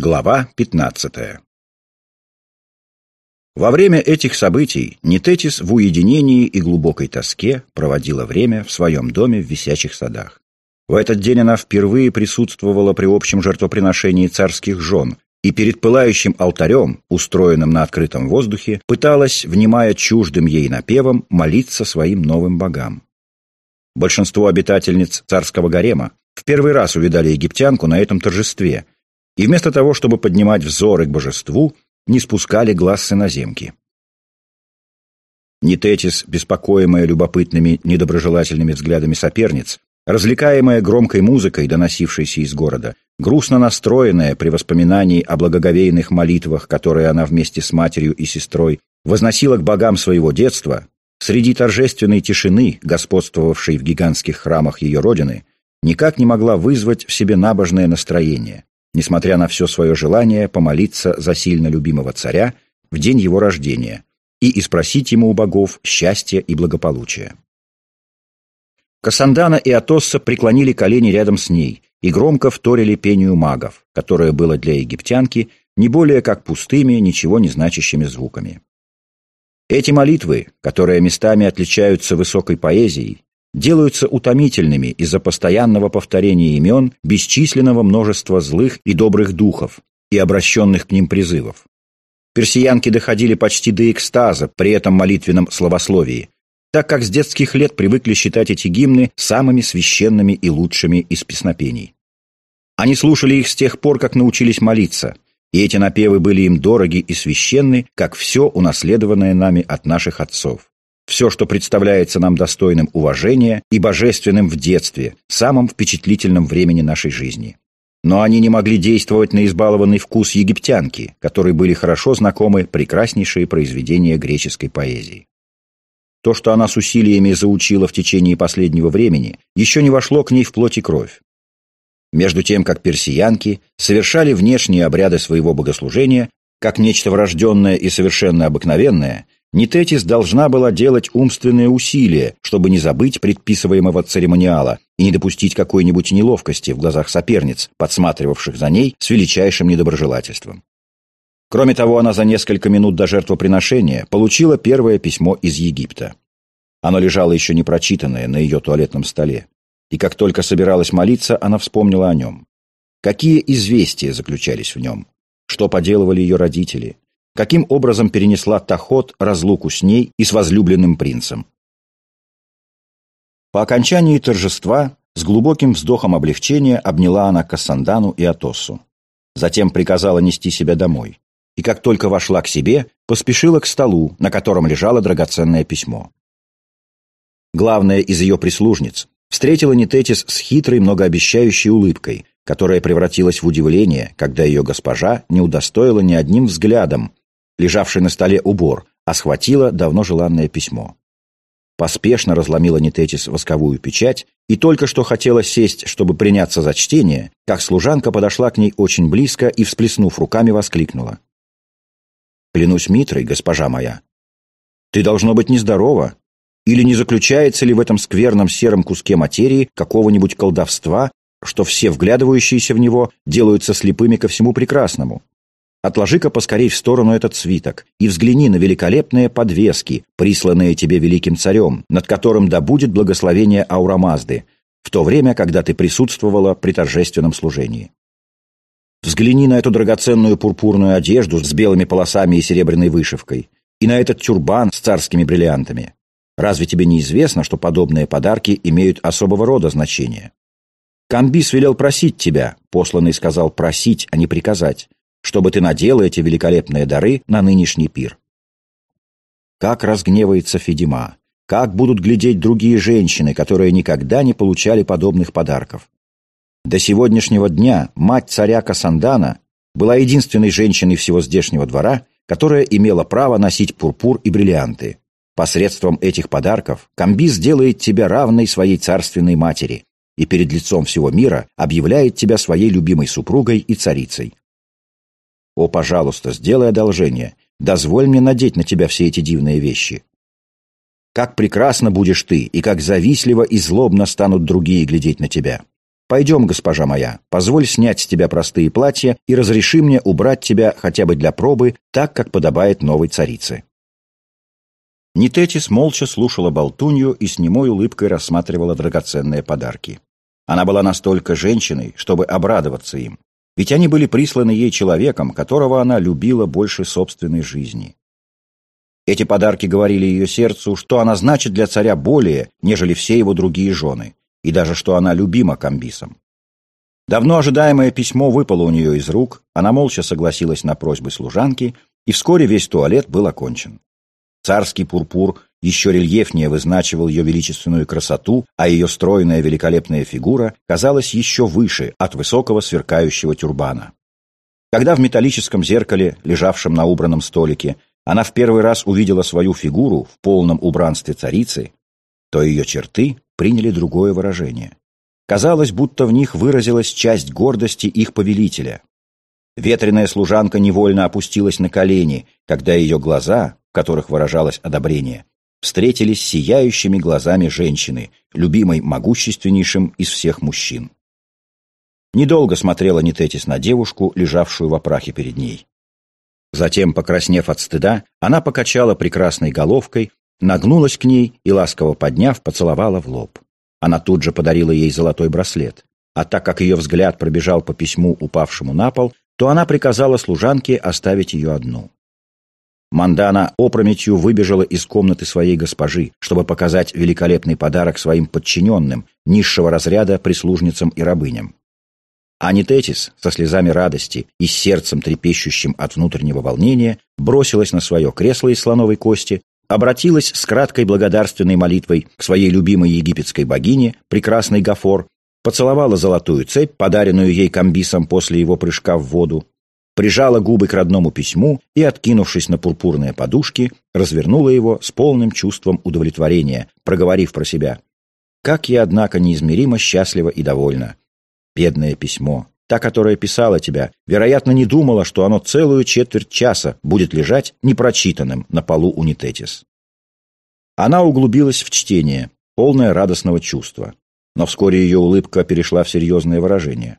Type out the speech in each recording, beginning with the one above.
Глава 15 Во время этих событий Нететис в уединении и глубокой тоске проводила время в своем доме в висячих садах. В этот день она впервые присутствовала при общем жертвоприношении царских жен и перед пылающим алтарем, устроенным на открытом воздухе, пыталась, внимая чуждым ей напевом, молиться своим новым богам. Большинство обитательниц царского гарема в первый раз увидали египтянку на этом торжестве – и вместо того, чтобы поднимать взоры к божеству, не спускали глаз с иноземки. Нитетис, беспокоимая любопытными, недоброжелательными взглядами соперниц, развлекаемая громкой музыкой, доносившейся из города, грустно настроенная при воспоминании о благоговейных молитвах, которые она вместе с матерью и сестрой возносила к богам своего детства, среди торжественной тишины, господствовавшей в гигантских храмах ее родины, никак не могла вызвать в себе набожное настроение, несмотря на все свое желание помолиться за сильно любимого царя в день его рождения и испросить ему у богов счастья и благополучия. Кассандана и Атосса преклонили колени рядом с ней и громко вторили пению магов, которое было для египтянки не более как пустыми, ничего не значащими звуками. Эти молитвы, которые местами отличаются высокой поэзией, делаются утомительными из-за постоянного повторения имен бесчисленного множества злых и добрых духов и обращенных к ним призывов. Персиянки доходили почти до экстаза при этом молитвенном словословии, так как с детских лет привыкли считать эти гимны самыми священными и лучшими из песнопений. Они слушали их с тех пор, как научились молиться, и эти напевы были им дороги и священны, как все унаследованное нами от наших отцов все, что представляется нам достойным уважения и божественным в детстве, самом впечатлительном времени нашей жизни. Но они не могли действовать на избалованный вкус египтянки, которой были хорошо знакомы прекраснейшие произведения греческой поэзии. То, что она с усилиями заучила в течение последнего времени, еще не вошло к ней в плоть и кровь. Между тем, как персиянки совершали внешние обряды своего богослужения, как нечто врожденное и совершенно обыкновенное – Нитетис должна была делать умственные усилия, чтобы не забыть предписываемого церемониала и не допустить какой-нибудь неловкости в глазах соперниц, подсматривавших за ней с величайшим недоброжелательством. Кроме того, она за несколько минут до жертвоприношения получила первое письмо из Египта. Оно лежало еще непрочитанное на ее туалетном столе. И как только собиралась молиться, она вспомнила о нем. Какие известия заключались в нем? Что поделывали ее родители? Каким образом перенесла Тахот разлуку с ней и с возлюбленным принцем. По окончании торжества с глубоким вздохом облегчения обняла она Кассандану и Атосу. Затем приказала нести себя домой. И как только вошла к себе, поспешила к столу, на котором лежало драгоценное письмо. Главная из ее прислужниц встретила Нететис с хитрой, многообещающей улыбкой, которая превратилась в удивление, когда ее госпожа не удостоила ни одним взглядом лежавший на столе убор, а схватила давно желанное письмо. Поспешно разломила Нететис восковую печать и только что хотела сесть, чтобы приняться за чтение, как служанка подошла к ней очень близко и, всплеснув руками, воскликнула. «Клянусь Митрой, госпожа моя, ты должно быть нездорова, или не заключается ли в этом скверном сером куске материи какого-нибудь колдовства, что все вглядывающиеся в него делаются слепыми ко всему прекрасному? Отложи-ка поскорей в сторону этот свиток и взгляни на великолепные подвески, присланные тебе великим царем, над которым да будет благословение Аурамазды, в то время, когда ты присутствовала при торжественном служении. Взгляни на эту драгоценную пурпурную одежду с белыми полосами и серебряной вышивкой, и на этот тюрбан с царскими бриллиантами. Разве тебе не известно, что подобные подарки имеют особого рода значение? Камбис велел просить тебя, посланный сказал просить, а не приказать, чтобы ты надела эти великолепные дары на нынешний пир. Как разгневается Федима, как будут глядеть другие женщины, которые никогда не получали подобных подарков. До сегодняшнего дня мать царя Касандана была единственной женщиной всего здешнего двора, которая имела право носить пурпур и бриллианты. Посредством этих подарков Камбис сделает тебя равной своей царственной матери и перед лицом всего мира объявляет тебя своей любимой супругой и царицей. О, пожалуйста, сделай одолжение. Дозволь мне надеть на тебя все эти дивные вещи. Как прекрасно будешь ты, и как завистливо и злобно станут другие глядеть на тебя. «Пойдем, госпожа моя, позволь снять с тебя простые платья и разреши мне убрать тебя хотя бы для пробы, так, как подобает новой царице». Нитетис молча слушала болтунью и с немой улыбкой рассматривала драгоценные подарки. Она была настолько женщиной, чтобы обрадоваться им, ведь они были присланы ей человеком, которого она любила больше собственной жизни. Эти подарки говорили ее сердцу, что она значит для царя более, нежели все его другие жены, и даже что она любима Камбисом. Давно ожидаемое письмо выпало у нее из рук, она молча согласилась на просьбы служанки, и вскоре весь туалет был окончен. Царский пурпур еще рельефнее вызначивал ее величественную красоту, а ее стройная великолепная фигура казалась еще выше от высокого сверкающего тюрбана. Когда в металлическом зеркале, лежавшем на убранном столике, она в первый раз увидела свою фигуру в полном убранстве царицы, то ее черты приняли другое выражение. Казалось, будто в них выразилась часть гордости их повелителя. Ветреная служанка невольно опустилась на колени, когда ее глаза, в которых выражалось одобрение, встретились сияющими глазами женщины, любимой могущественнейшим из всех мужчин. Недолго смотрела Нитетис на девушку, лежавшую в опрахе перед ней. Затем, покраснев от стыда, она покачала прекрасной головкой, нагнулась к ней и, ласково подняв, поцеловала в лоб. Она тут же подарила ей золотой браслет, а так как ее взгляд пробежал по письму, упавшему на пол, то она приказала служанке оставить ее одну. Мандана опрометью выбежала из комнаты своей госпожи, чтобы показать великолепный подарок своим подчиненным, низшего разряда прислужницам и рабыням. Анитетис, со слезами радости и сердцем трепещущим от внутреннего волнения, бросилась на свое кресло из слоновой кости, обратилась с краткой благодарственной молитвой к своей любимой египетской богине, прекрасной Гафор, поцеловала золотую цепь, подаренную ей комбисом после его прыжка в воду, прижала губы к родному письму и, откинувшись на пурпурные подушки, развернула его с полным чувством удовлетворения, проговорив про себя. «Как я, однако, неизмеримо счастлива и довольна. Бедное письмо, та, которая писала тебя, вероятно, не думала, что оно целую четверть часа будет лежать непрочитанным на полу унитетис». Она углубилась в чтение, полное радостного чувства. Но вскоре ее улыбка перешла в серьезное выражение.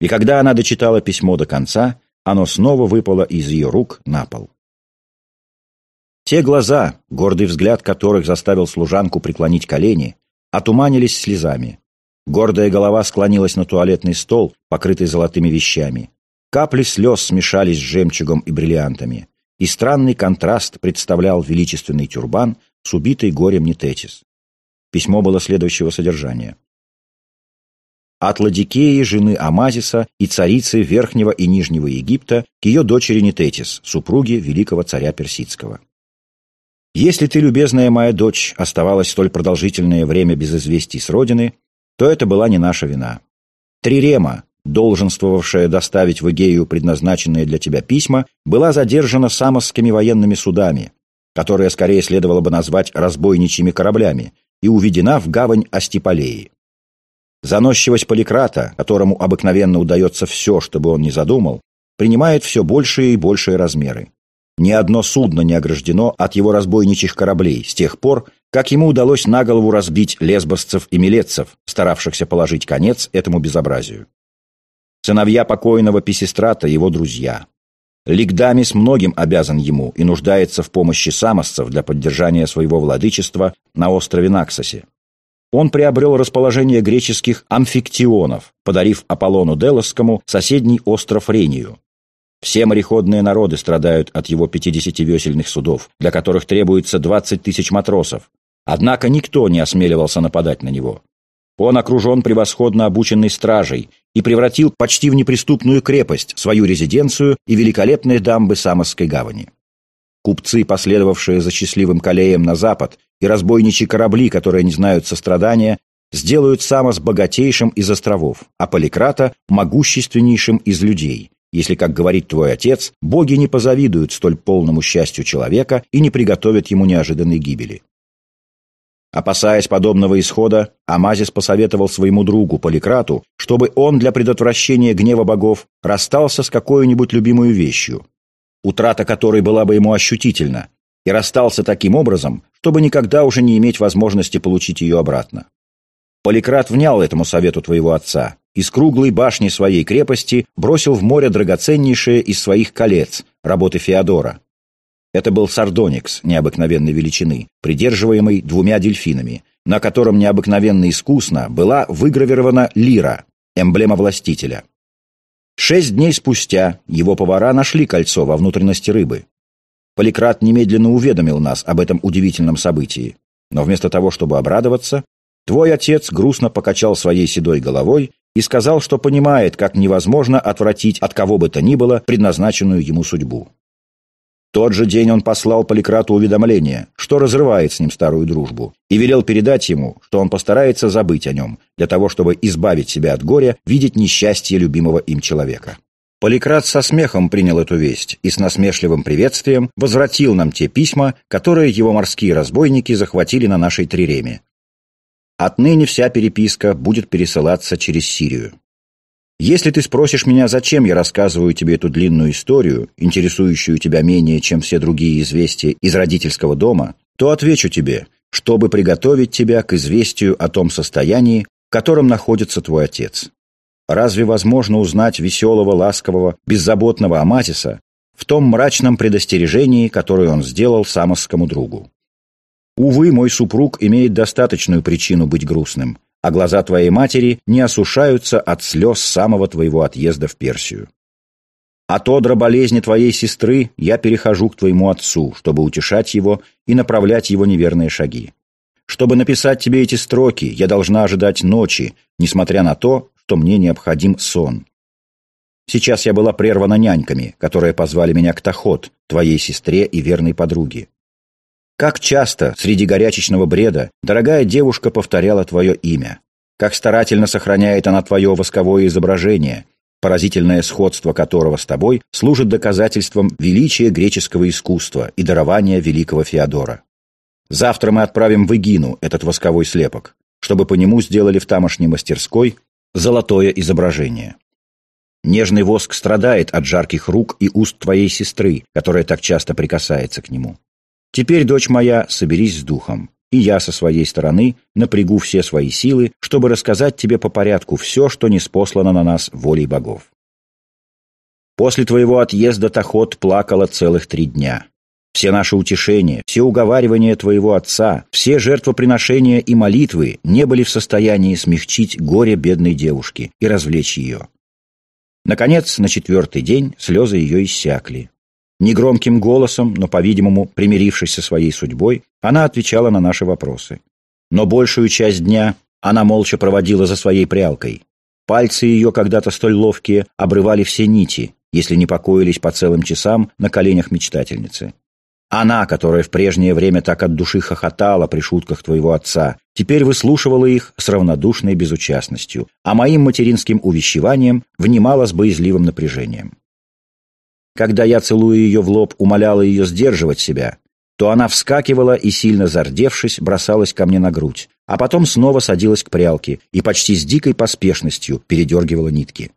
И когда она дочитала письмо до конца, оно снова выпало из ее рук на пол. Те глаза, гордый взгляд которых заставил служанку преклонить колени, отуманились слезами. Гордая голова склонилась на туалетный стол, покрытый золотыми вещами. Капли слез смешались с жемчугом и бриллиантами. И странный контраст представлял величественный тюрбан с убитой горем Нететис. Письмо было следующего содержания от Ладикеи, жены Амазиса и царицы Верхнего и Нижнего Египта к ее дочери Нететис, супруге великого царя Персидского. Если ты, любезная моя дочь, оставалась столь продолжительное время без известий с родины, то это была не наша вина. Трирема, долженствовавшая доставить в Эгею предназначенные для тебя письма, была задержана самосскими военными судами, которые скорее следовало бы назвать разбойничьими кораблями, и уведена в гавань Астиполеи. Заносчивость Поликрата, которому обыкновенно удается все, чтобы он не задумал, принимает все большие и большие размеры. Ни одно судно не ограждено от его разбойничьих кораблей с тех пор, как ему удалось на голову разбить лесбосцев и милетцев, старавшихся положить конец этому безобразию. Сыновья покойного Писистрата – его друзья. Лигдамис многим обязан ему и нуждается в помощи самосцев для поддержания своего владычества на острове Наксосе он приобрел расположение греческих амфиктионов, подарив Аполлону Делосскому соседний остров Рению. Все мореходные народы страдают от его 50-весельных судов, для которых требуется 20 тысяч матросов. Однако никто не осмеливался нападать на него. Он окружен превосходно обученной стражей и превратил почти в неприступную крепость свою резиденцию и великолепные дамбы Самосской гавани. Купцы, последовавшие за счастливым Калеем на запад, и разбойничьи корабли, которые не знают сострадания, сделают Самос богатейшим из островов, а Поликрата – могущественнейшим из людей, если, как говорит твой отец, боги не позавидуют столь полному счастью человека и не приготовят ему неожиданной гибели. Опасаясь подобного исхода, Амазис посоветовал своему другу Поликрату, чтобы он для предотвращения гнева богов расстался с какой-нибудь любимой вещью, утрата которой была бы ему ощутительна, и расстался таким образом, чтобы никогда уже не иметь возможности получить ее обратно. Поликрат внял этому совету твоего отца из круглой башни своей крепости бросил в море драгоценнейшее из своих колец, работы Феодора. Это был сардоникс необыкновенной величины, придерживаемый двумя дельфинами, на котором необыкновенно искусно была выгравирована лира, эмблема властителя. Шесть дней спустя его повара нашли кольцо во внутренности рыбы. Поликрат немедленно уведомил нас об этом удивительном событии. Но вместо того, чтобы обрадоваться, твой отец грустно покачал своей седой головой и сказал, что понимает, как невозможно отвратить от кого бы то ни было предназначенную ему судьбу тот же день он послал Поликрату уведомление, что разрывает с ним старую дружбу, и велел передать ему, что он постарается забыть о нем, для того, чтобы избавить себя от горя, видеть несчастье любимого им человека. Поликрат со смехом принял эту весть и с насмешливым приветствием возвратил нам те письма, которые его морские разбойники захватили на нашей триреме. Отныне вся переписка будет пересылаться через Сирию. Если ты спросишь меня, зачем я рассказываю тебе эту длинную историю, интересующую тебя менее, чем все другие известия из родительского дома, то отвечу тебе, чтобы приготовить тебя к известию о том состоянии, в котором находится твой отец. Разве возможно узнать веселого, ласкового, беззаботного Аматиса в том мрачном предостережении, которое он сделал самосскому другу? Увы, мой супруг имеет достаточную причину быть грустным – а глаза твоей матери не осушаются от слез самого твоего отъезда в Персию. От одра болезни твоей сестры я перехожу к твоему отцу, чтобы утешать его и направлять его неверные шаги. Чтобы написать тебе эти строки, я должна ожидать ночи, несмотря на то, что мне необходим сон. Сейчас я была прервана няньками, которые позвали меня к Тахот, твоей сестре и верной подруге. Как часто среди горячечного бреда дорогая девушка повторяла твое имя. Как старательно сохраняет она твое восковое изображение, поразительное сходство которого с тобой служит доказательством величия греческого искусства и дарования великого Феодора. Завтра мы отправим в Игину этот восковой слепок, чтобы по нему сделали в тамошней мастерской золотое изображение. Нежный воск страдает от жарких рук и уст твоей сестры, которая так часто прикасается к нему. Теперь, дочь моя, соберись с духом, и я со своей стороны напрягу все свои силы, чтобы рассказать тебе по порядку все, что не спослано на нас волей богов. После твоего отъезда Тахот плакала целых три дня. Все наши утешения, все уговаривания твоего отца, все жертвоприношения и молитвы не были в состоянии смягчить горе бедной девушки и развлечь ее. Наконец, на четвертый день слезы ее иссякли. Негромким голосом, но, по-видимому, примирившись со своей судьбой, она отвечала на наши вопросы. Но большую часть дня она молча проводила за своей прялкой. Пальцы ее, когда-то столь ловкие, обрывали все нити, если не покоились по целым часам на коленях мечтательницы. Она, которая в прежнее время так от души хохотала при шутках твоего отца, теперь выслушивала их с равнодушной безучастностью, а моим материнским увещеванием внимала с боязливым напряжением. Когда я, целуя ее в лоб, умоляла ее сдерживать себя, то она вскакивала и, сильно зардевшись, бросалась ко мне на грудь, а потом снова садилась к прялке и почти с дикой поспешностью передергивала нитки.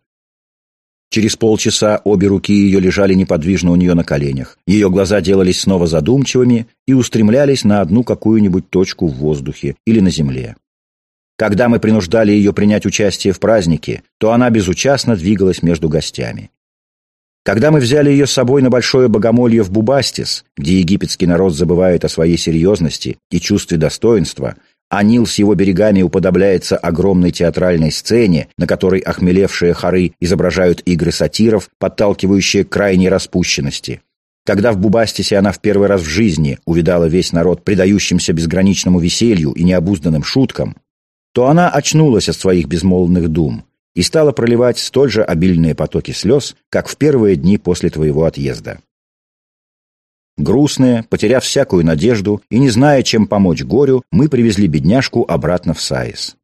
Через полчаса обе руки ее лежали неподвижно у нее на коленях. Ее глаза делались снова задумчивыми и устремлялись на одну какую-нибудь точку в воздухе или на земле. Когда мы принуждали ее принять участие в празднике, то она безучастно двигалась между гостями. Когда мы взяли ее с собой на большое богомолье в Бубастис, где египетский народ забывает о своей серьезности и чувстве достоинства, а Нил с его берегами уподобляется огромной театральной сцене, на которой охмелевшие хоры изображают игры сатиров, подталкивающие к крайней распущенности. Когда в Бубастисе она в первый раз в жизни увидала весь народ предающимся безграничному веселью и необузданным шуткам, то она очнулась от своих безмолвных дум – и стала проливать столь же обильные потоки слез, как в первые дни после твоего отъезда. Грустные, потеряв всякую надежду и не зная, чем помочь горю, мы привезли бедняжку обратно в Саис.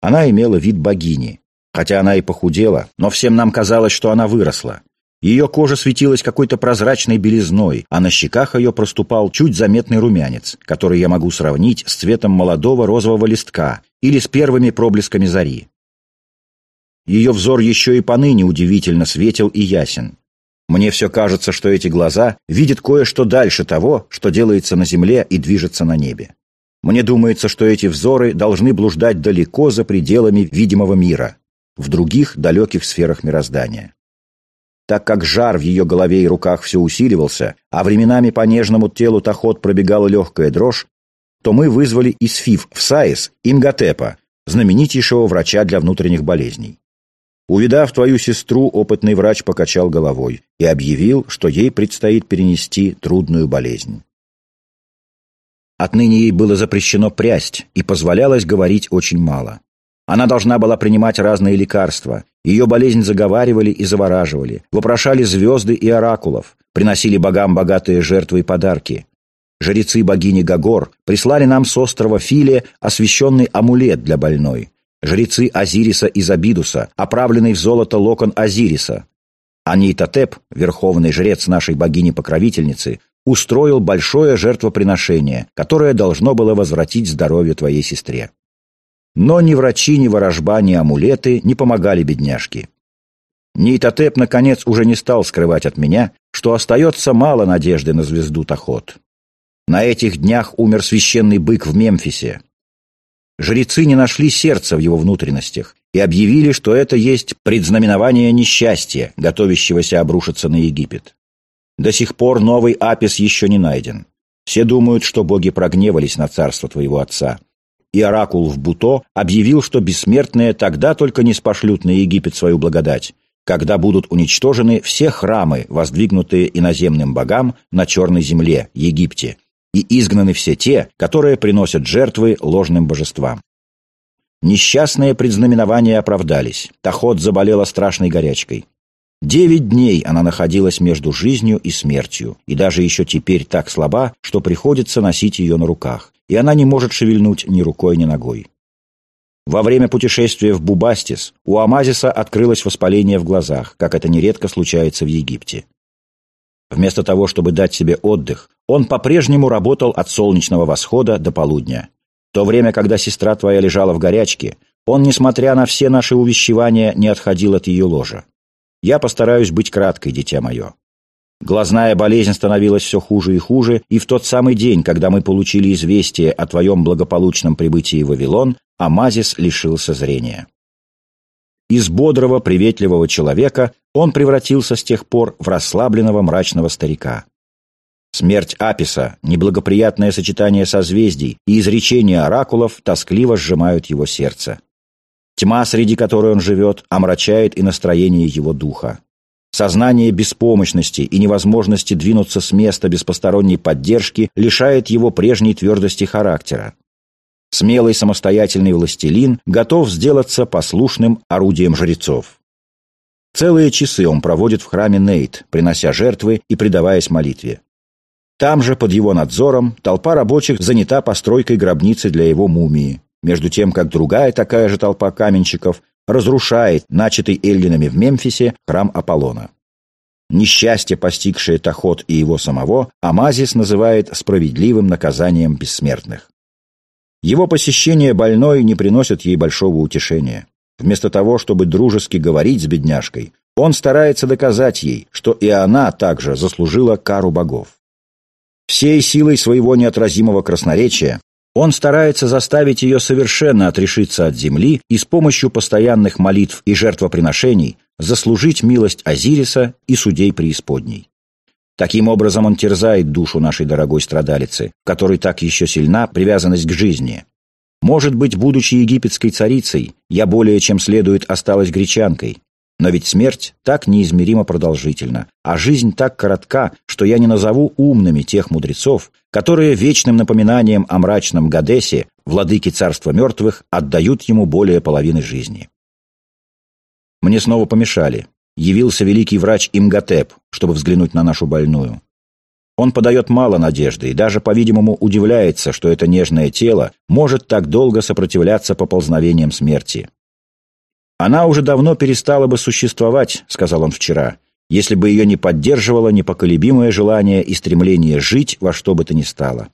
Она имела вид богини, хотя она и похудела, но всем нам казалось, что она выросла. Ее кожа светилась какой-то прозрачной белизной, а на щеках ее проступал чуть заметный румянец, который я могу сравнить с цветом молодого розового листка или с первыми проблесками зари. Ее взор еще и поныне удивительно светел и ясен. Мне все кажется, что эти глаза видят кое-что дальше того, что делается на земле и движется на небе. Мне думается, что эти взоры должны блуждать далеко за пределами видимого мира. в других далеких сферах мироздания. Так как жар в ее голове и руках все усиливался, а временами по нежному телу Тахот пробегала легкая дрожь, то мы вызвали из ФИФ в САИС Имготепа, знаменитейшего врача для внутренних болезней. Увидав твою сестру, опытный врач покачал головой и объявил, что ей предстоит перенести трудную болезнь. Отныне ей было запрещено прясть и позволялось говорить очень мало. Она должна была принимать разные лекарства. Ее болезнь заговаривали и завораживали, вопрошали звезды и оракулов, приносили богам богатые жертвы и подарки. Жрецы богини Гагор прислали нам с острова Филе освященный амулет для больной. Жрецы Азириса и Забидуса, оправленный в золото локон Азириса. Анитотеп, верховный жрец нашей богини-покровительницы, устроил большое жертвоприношение, которое должно было возвратить здоровье твоей сестре. Но ни врачи, ни ворожба, ни амулеты не помогали бедняжке. Нейтотеп, наконец, уже не стал скрывать от меня, что остается мало надежды на звезду Тахот. На этих днях умер священный бык в Мемфисе. Жрецы не нашли сердца в его внутренностях и объявили, что это есть предзнаменование несчастья, готовящегося обрушиться на Египет. До сих пор новый Апис еще не найден. Все думают, что боги прогневались на царство твоего отца, и оракул в Буто объявил, что бессмертные тогда только не спошлют на Египет свою благодать, когда будут уничтожены все храмы, воздвигнутые иноземным богам на Черной земле, Египте, и изгнаны все те, которые приносят жертвы ложным божествам. Несчастные предзнаменования оправдались. Тахот заболела страшной горячкой. Девять дней она находилась между жизнью и смертью, и даже еще теперь так слаба, что приходится носить ее на руках, и она не может шевельнуть ни рукой, ни ногой. Во время путешествия в Бубастис у Амазиса открылось воспаление в глазах, как это нередко случается в Египте. Вместо того, чтобы дать себе отдых, он по-прежнему работал от солнечного восхода до полудня. В то время, когда сестра твоя лежала в горячке, он, несмотря на все наши увещевания, не отходил от ее ложа. Я постараюсь быть краткой, дитя мое. Глазная болезнь становилась все хуже и хуже, и в тот самый день, когда мы получили известие о твоем благополучном прибытии в Вавилон, Амазис лишился зрения. Из бодрого, приветливого человека он превратился с тех пор в расслабленного мрачного старика. Смерть Аписа, неблагоприятное сочетание созвездий и изречения оракулов тоскливо сжимают его сердце. Тьма, среди которой он живет, омрачает и настроение его духа. Сознание беспомощности и невозможности двинуться с места без посторонней поддержки лишает его прежней твердости характера. Смелый самостоятельный властелин готов сделаться послушным орудием жрецов. Целые часы он проводит в храме Нейт, принося жертвы и предаваясь молитве. Там же, под его надзором, толпа рабочих занята постройкой гробницы для его мумии, между тем, как другая такая же толпа каменщиков разрушает начатый эллинами в Мемфисе храм Аполлона. Несчастье, постигшее Тахот и его самого, Амазис называет справедливым наказанием бессмертных. Его посещение больной не приносит ей большого утешения. Вместо того, чтобы дружески говорить с бедняжкой, он старается доказать ей, что и она также заслужила кару богов. Всей силой своего неотразимого красноречия он старается заставить ее совершенно отрешиться от земли и с помощью постоянных молитв и жертвоприношений заслужить милость Азириса и судей преисподней. Таким образом он терзает душу нашей дорогой страдалицы, которой так еще сильна привязанность к жизни. Может быть, будучи египетской царицей, я более чем следует осталась гречанкой, но ведь смерть так неизмеримо продолжительна, а жизнь так коротка, что я не назову умными тех мудрецов, которые вечным напоминанием о мрачном Гадесе, владыке царства мертвых, отдают ему более половины жизни. Мне снова помешали. Явился великий врач Имготеп, чтобы взглянуть на нашу больную. Он подает мало надежды и даже, по-видимому, удивляется, что это нежное тело может так долго сопротивляться поползновениям смерти. «Она уже давно перестала бы существовать», — сказал он вчера, «если бы ее не поддерживало непоколебимое желание и стремление жить во что бы то ни стало.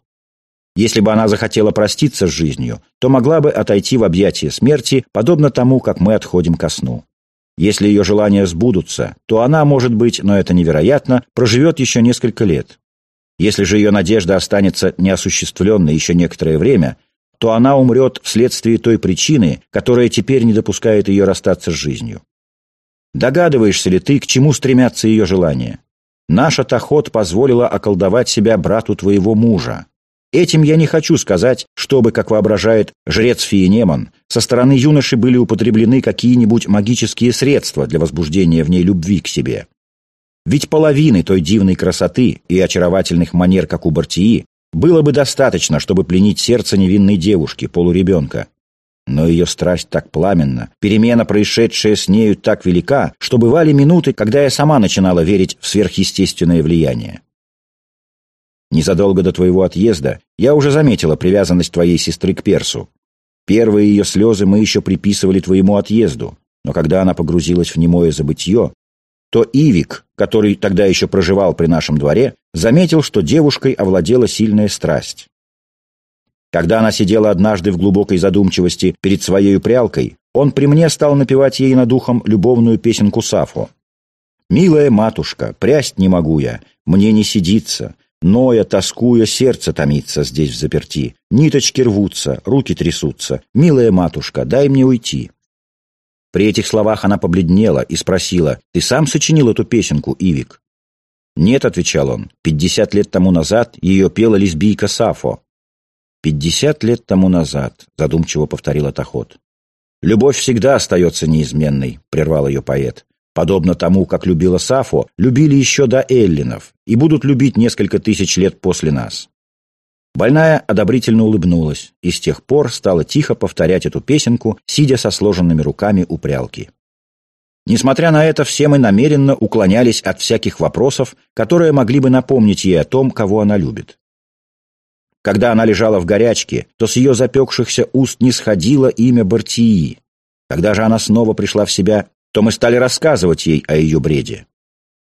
Если бы она захотела проститься с жизнью, то могла бы отойти в объятия смерти, подобно тому, как мы отходим ко сну. Если ее желания сбудутся, то она, может быть, но это невероятно, проживет еще несколько лет. Если же ее надежда останется неосуществленной еще некоторое время, то она умрет вследствие той причины, которая теперь не допускает ее расстаться с жизнью. Догадываешься ли ты, к чему стремятся ее желания? Наша Тахот позволила околдовать себя брату твоего мужа. Этим я не хочу сказать, чтобы, как воображает жрец Фиенемон, со стороны юноши были употреблены какие-нибудь магические средства для возбуждения в ней любви к себе. Ведь половины той дивной красоты и очаровательных манер, как у Бартии, было бы достаточно, чтобы пленить сердце невинной девушки, полуребенка. Но ее страсть так пламенна, перемена, происшедшая с нею, так велика, что бывали минуты, когда я сама начинала верить в сверхъестественное влияние. Незадолго до твоего отъезда я уже заметила привязанность твоей сестры к Персу. Первые ее слезы мы еще приписывали твоему отъезду, но когда она погрузилась в немое забытье, то Ивик, который тогда еще проживал при нашем дворе, заметил, что девушкой овладела сильная страсть. Когда она сидела однажды в глубокой задумчивости перед своей прялкой, он при мне стал напевать ей над ухом любовную песенку Сафо. «Милая матушка, прясть не могу я, мне не сидится, Ноя, тоскуя, сердце томится здесь в заперти. Ниточки рвутся, руки трясутся. Милая матушка, дай мне уйти. При этих словах она побледнела и спросила, «Ты сам сочинил эту песенку, Ивик?» «Нет», — отвечал он, — «пятьдесят лет тому назад ее пела лесбийка Сафо». «Пятьдесят лет тому назад», — задумчиво повторила Тахот. «Любовь всегда остается неизменной», — прервал ее поэт. «Подобно тому, как любила Сафо, любили еще до Эллинов и будут любить несколько тысяч лет после нас». Больная одобрительно улыбнулась и с тех пор стала тихо повторять эту песенку, сидя со сложенными руками у прялки. Несмотря на это, все мы намеренно уклонялись от всяких вопросов, которые могли бы напомнить ей о том, кого она любит. Когда она лежала в горячке, то с ее запекшихся уст не сходило имя Бартии. Когда же она снова пришла в себя, то мы стали рассказывать ей о ее бреде.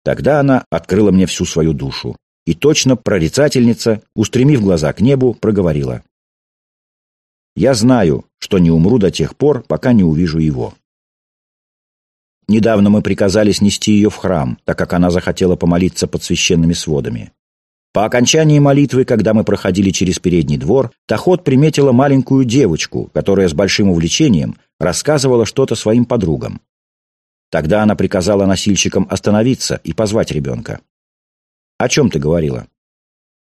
Тогда она открыла мне всю свою душу и точно прорицательница, устремив глаза к небу, проговорила. «Я знаю, что не умру до тех пор, пока не увижу его». Недавно мы приказали снести ее в храм, так как она захотела помолиться под священными сводами. По окончании молитвы, когда мы проходили через передний двор, Тахот приметила маленькую девочку, которая с большим увлечением рассказывала что-то своим подругам. Тогда она приказала носильщикам остановиться и позвать ребенка. «О чем ты говорила?»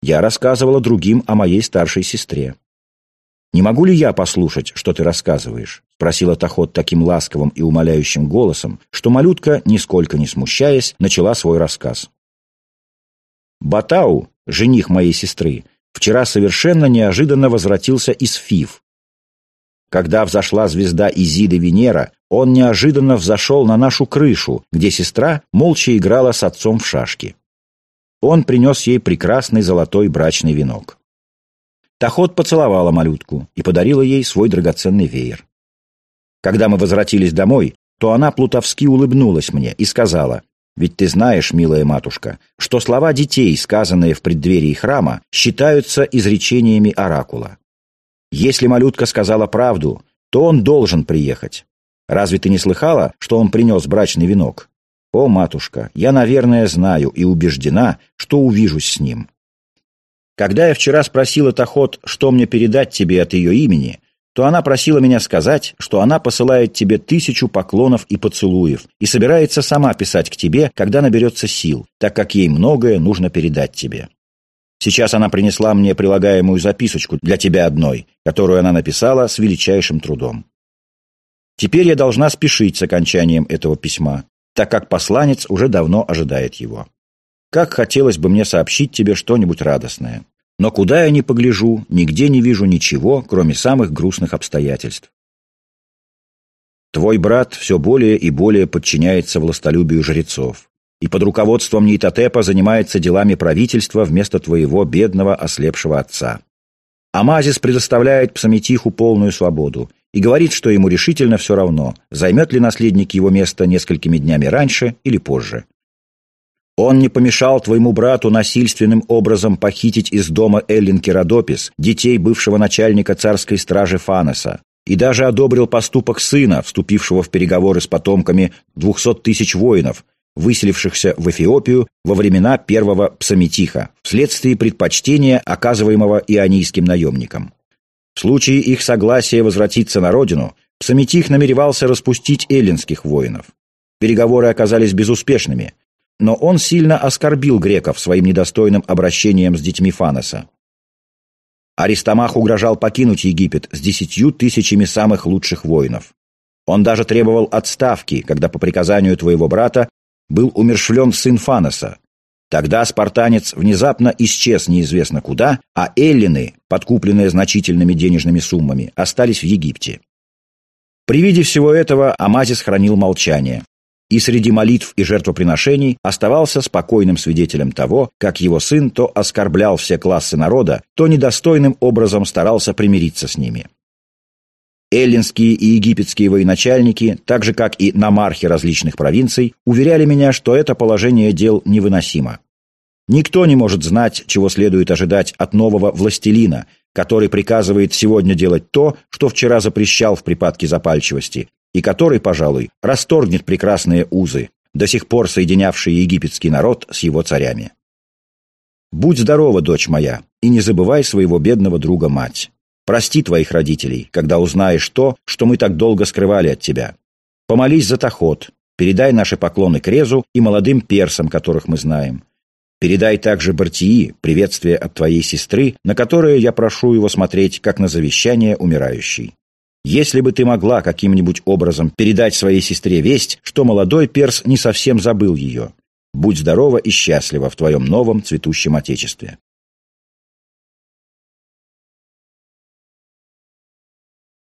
«Я рассказывала другим о моей старшей сестре». «Не могу ли я послушать, что ты рассказываешь?» — спросила Тахот таким ласковым и умоляющим голосом, что малютка, нисколько не смущаясь, начала свой рассказ. Батау, жених моей сестры, вчера совершенно неожиданно возвратился из Фив. Когда взошла звезда Изиды Венера, он неожиданно взошел на нашу крышу, где сестра молча играла с отцом в шашки он принес ей прекрасный золотой брачный венок. Тахот поцеловала малютку и подарила ей свой драгоценный веер. Когда мы возвратились домой, то она плутовски улыбнулась мне и сказала, «Ведь ты знаешь, милая матушка, что слова детей, сказанные в преддверии храма, считаются изречениями оракула. Если малютка сказала правду, то он должен приехать. Разве ты не слыхала, что он принес брачный венок? «О, матушка, я, наверное, знаю и убеждена, что увижусь с ним». Когда я вчера спросила Тахот, что мне передать тебе от ее имени, то она просила меня сказать, что она посылает тебе тысячу поклонов и поцелуев и собирается сама писать к тебе, когда наберется сил, так как ей многое нужно передать тебе. Сейчас она принесла мне прилагаемую записочку для тебя одной, которую она написала с величайшим трудом. Теперь я должна спешить с окончанием этого письма, так как посланец уже давно ожидает его. Как хотелось бы мне сообщить тебе что-нибудь радостное. Но куда я ни погляжу, нигде не вижу ничего, кроме самых грустных обстоятельств. Твой брат все более и более подчиняется властолюбию жрецов, и под руководством Нейтотепа занимается делами правительства вместо твоего бедного ослепшего отца. Амазис предоставляет Псаметиху полную свободу и говорит, что ему решительно все равно, займет ли наследник его место несколькими днями раньше или позже. Он не помешал твоему брату насильственным образом похитить из дома Эллин Керадопис детей бывшего начальника царской стражи Фанеса и даже одобрил поступок сына, вступившего в переговоры с потомками двухсот тысяч воинов, выселившихся в Эфиопию во времена первого Псаметиха, вследствие предпочтения, оказываемого ионийским наемникам. В случае их согласия возвратиться на родину, Псаметих намеревался распустить эллинских воинов. Переговоры оказались безуспешными, но он сильно оскорбил греков своим недостойным обращением с детьми Фаноса. Аристомах угрожал покинуть Египет с десятью тысячами самых лучших воинов. Он даже требовал отставки, когда по приказанию твоего брата был умершвлен сын Фаноса. Тогда спартанец внезапно исчез неизвестно куда, а эллины, подкупленные значительными денежными суммами, остались в Египте. При виде всего этого Амазис хранил молчание и среди молитв и жертвоприношений оставался спокойным свидетелем того, как его сын то оскорблял все классы народа, то недостойным образом старался примириться с ними. Эллинские и египетские военачальники, так же как и намархи различных провинций, уверяли меня, что это положение дел невыносимо. Никто не может знать, чего следует ожидать от нового властелина, который приказывает сегодня делать то, что вчера запрещал в припадке запальчивости, и который, пожалуй, расторгнет прекрасные узы, до сих пор соединявшие египетский народ с его царями. Будь здорова, дочь моя, и не забывай своего бедного друга мать. Прости твоих родителей, когда узнаешь то, что мы так долго скрывали от тебя. Помолись за Тахот, передай наши поклоны Крезу и молодым персам, которых мы знаем. Передай также Бартии приветствие от твоей сестры, на которое я прошу его смотреть, как на завещание умирающей. Если бы ты могла каким-нибудь образом передать своей сестре весть, что молодой перс не совсем забыл ее. Будь здорова и счастлива в твоем новом цветущем отечестве.